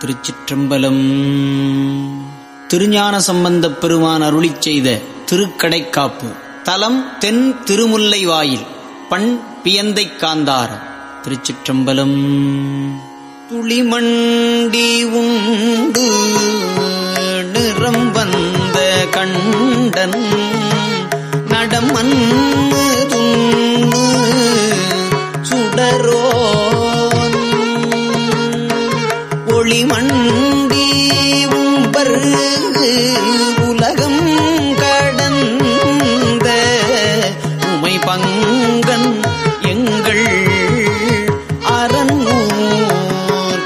திருச்சிற்றம்பலம். திருஞான சம்பந்தப் பெருமான் அருளி செய்த திருக்கடைக்காப்பு. தலம் தென் திருமுல்லை வாயில் பண் பியந்தை காந்தாரம். திருச்சிற்றம்பலம். துளிமண்டி உண்டு நிறம் வந்த கண்டன். நடமன் துண்ணு சுடரோ மண்டி உம்பர் உலகம் கடந்த உமை பங்கன் எங்கள் அரண்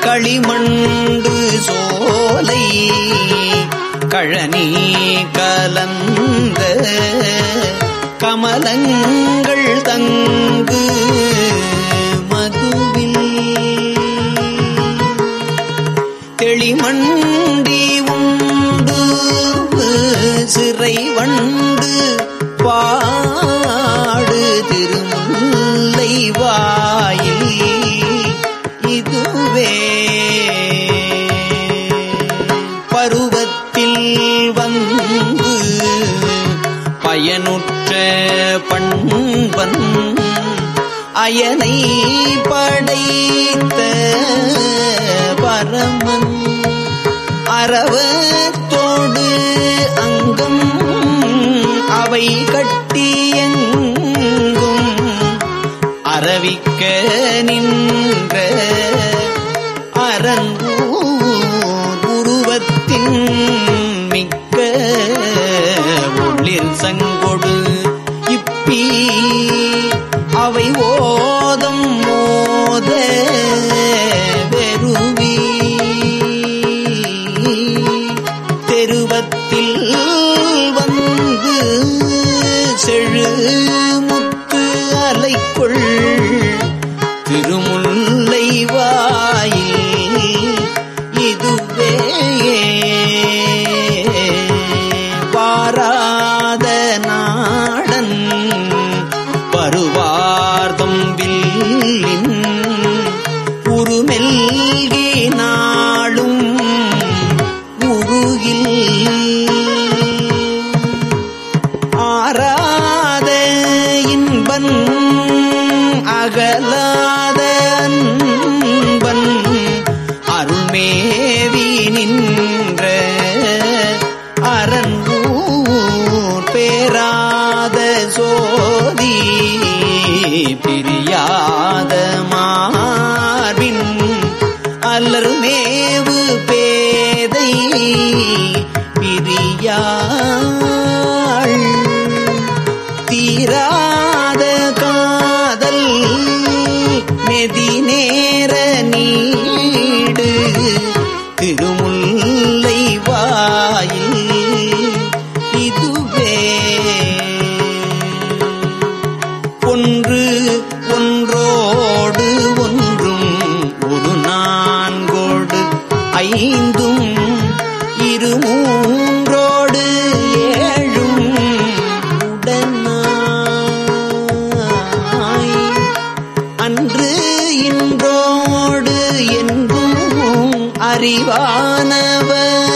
களிமண்டு சோலை கழனி கலந்த கமலங்கள் தங்கு சிறை வண்டு பாடு திருமுல்லை வாயில் இதுவே. பருவத்தில் வந்து பயனுற்ற பண்பன் அயனை படைத்த பரமன் அறவ நின்ற அரண் உருவத்தின் மிக்க ஒளிர் சங்கொடு இப்பி அவை ஓ அன்பன் அகலாத அன்பன் அருள்மேவி நின்ற அரண்பூர் பேராத சோதி பிரியாத மார்பின் அல்லருமேவு பேதை பிரியா அறிவானவர்க்கும்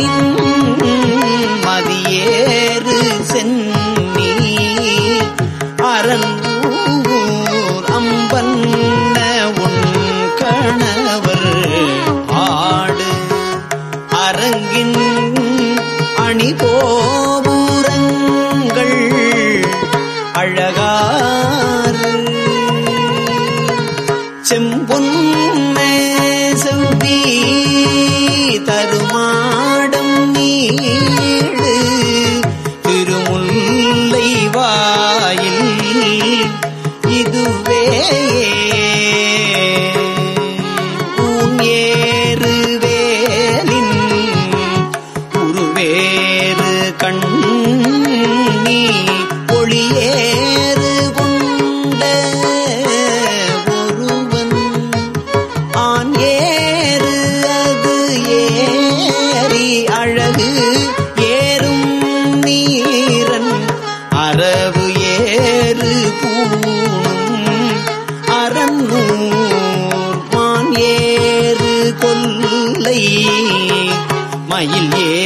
மணின் மதியேறு சென்னி அரண்பூர் அம்பன் உன் கணவர் ஆடு. செம்பொன் மயில் ஏ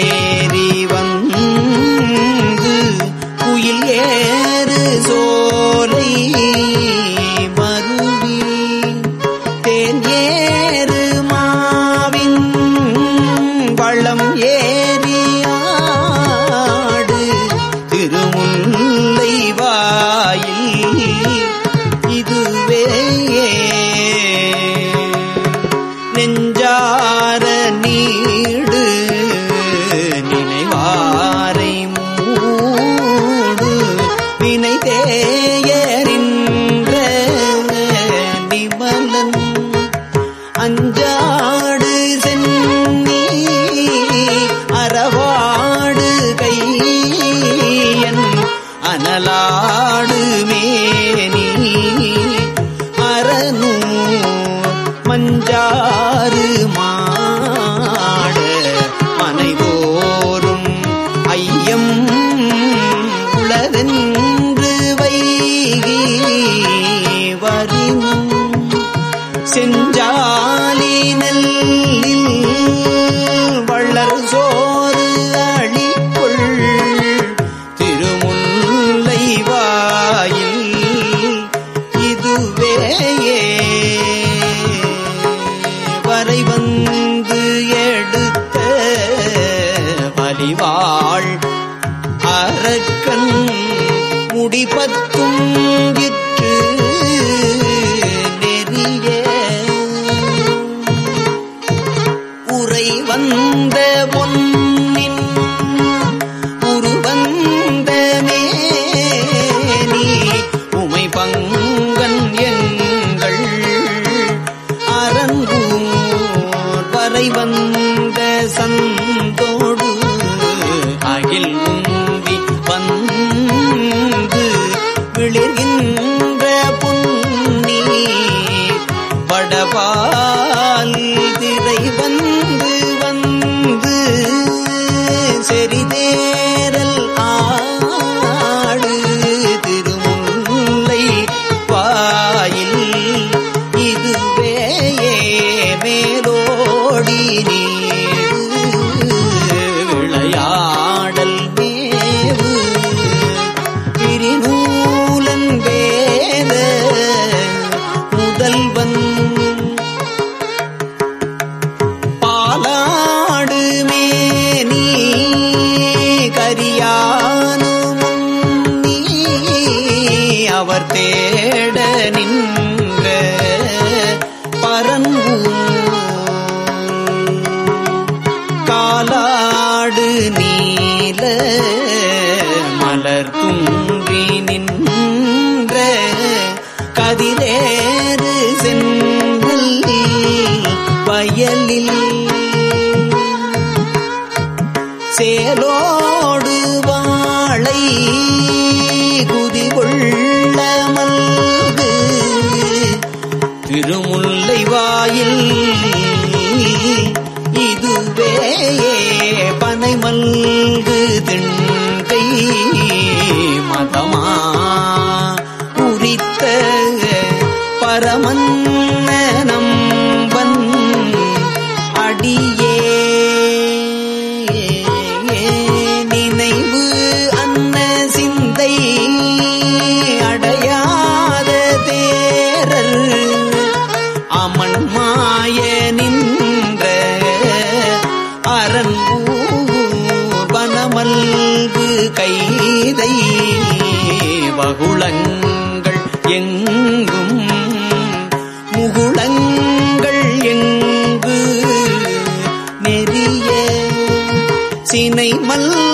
கொடி மடவா பரன் காலாடு நீல மலர் தும்பி நின்ற கதிரேறு சென்றல் வயலில். சேலோடு வாழை குதிகொள் திருமுல்லை வாயில் இதுவே பனைமல். சடை வகுளங்கள் எங்கும் முகுளங்கள் எங்கு நெறிய சினை மல்ல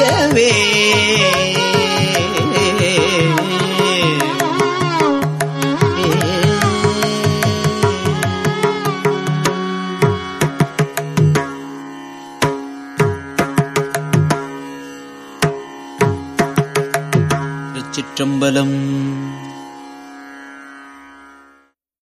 மிகவே